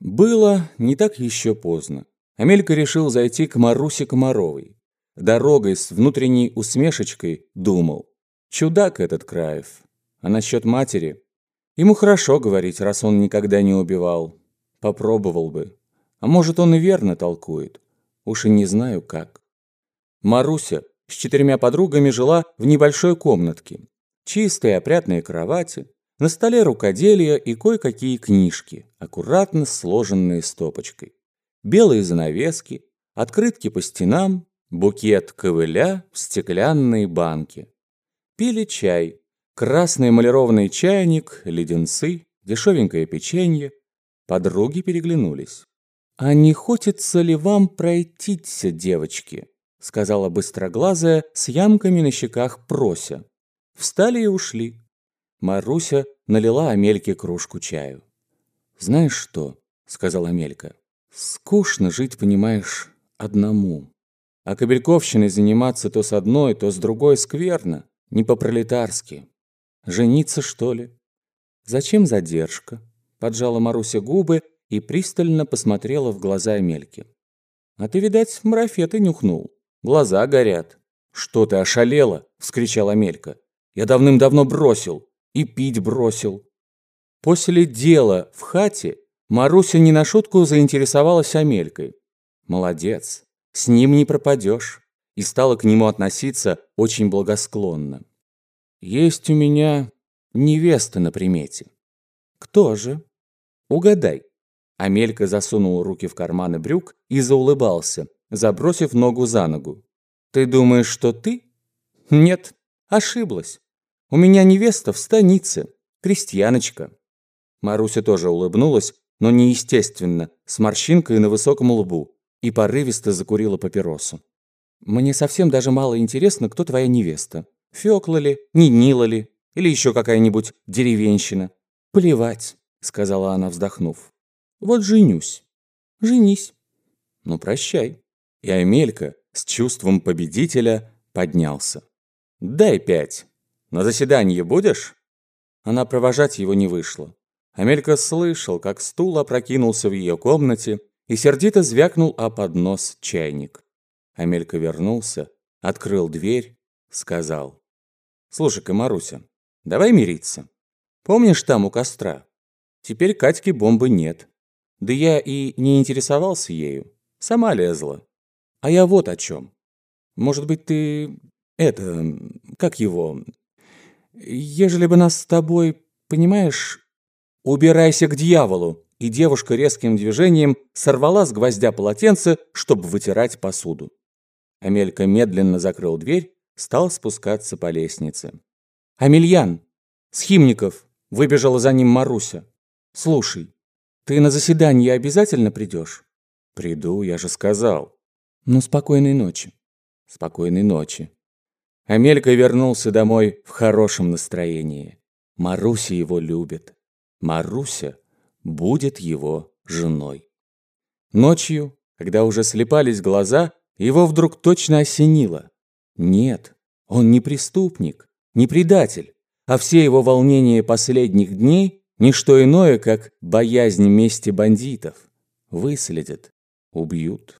Было не так еще поздно. Амелька решил зайти к Марусе Комаровой. Дорогой с внутренней усмешечкой думал. Чудак этот Краев. А насчет матери? Ему хорошо говорить, раз он никогда не убивал. Попробовал бы. А может, он и верно толкует. Уж и не знаю как. Маруся с четырьмя подругами жила в небольшой комнатке. Чистые опрятные кровати, на столе рукоделия и кое-какие книжки, аккуратно сложенные стопочкой. Белые занавески, открытки по стенам, букет ковыля в стеклянные банки. Пили чай, красный эмалированный чайник, леденцы, дешевенькое печенье. Подруги переглянулись. «А не хочется ли вам пройтиться, девочки?» сказала быстроглазая с ямками на щеках прося. Встали и ушли. Маруся налила Амельке кружку чаю. «Знаешь что?» — сказала Амелька. «Скучно жить, понимаешь, одному. А кабельковщиной заниматься то с одной, то с другой скверно, не по-пролетарски. Жениться, что ли?» «Зачем задержка?» — поджала Маруся губы и пристально посмотрела в глаза Амельке. «А ты, видать, марафеты нюхнул. Глаза горят». «Что ты ошалела?» — вскричала Амелька. «Я давным-давно бросил и пить бросил. После дела в хате Маруся не на шутку заинтересовалась Амелькой. Молодец, с ним не пропадешь. И стала к нему относиться очень благосклонно. Есть у меня невеста на примете. Кто же? Угадай. Амелька засунул руки в карманы брюк и заулыбался, забросив ногу за ногу. Ты думаешь, что ты? Нет, ошиблась. У меня невеста в станице, крестьяночка». Маруся тоже улыбнулась, но неестественно, с морщинкой на высоком лбу, и порывисто закурила папиросу. «Мне совсем даже мало интересно, кто твоя невеста. Фёкла ли, Нинила ли, или еще какая-нибудь деревенщина. Плевать», — сказала она, вздохнув. «Вот женюсь. Женись. Ну, прощай». И Амелька с чувством победителя поднялся. «Дай пять». На заседание будешь?» Она провожать его не вышла. Амелька слышал, как стул опрокинулся в ее комнате и сердито звякнул о поднос чайник. Амелька вернулся, открыл дверь, сказал. «Слушай-ка, Маруся, давай мириться. Помнишь там у костра? Теперь Катьки бомбы нет. Да я и не интересовался ею. Сама лезла. А я вот о чем. Может быть, ты... Это... Как его... Ежели бы нас с тобой, понимаешь, убирайся к дьяволу, и девушка резким движением сорвала с гвоздя полотенце, чтобы вытирать посуду. Амелька медленно закрыл дверь, стал спускаться по лестнице. «Амельян! Схимников!» – выбежала за ним Маруся. «Слушай, ты на заседание обязательно придешь?» «Приду, я же сказал». «Ну, спокойной ночи». «Спокойной ночи». Амелька вернулся домой в хорошем настроении. Маруся его любит. Маруся будет его женой. Ночью, когда уже слепались глаза, его вдруг точно осенило. Нет, он не преступник, не предатель, а все его волнения последних дней – не что иное, как боязнь мести бандитов. Выследят, убьют.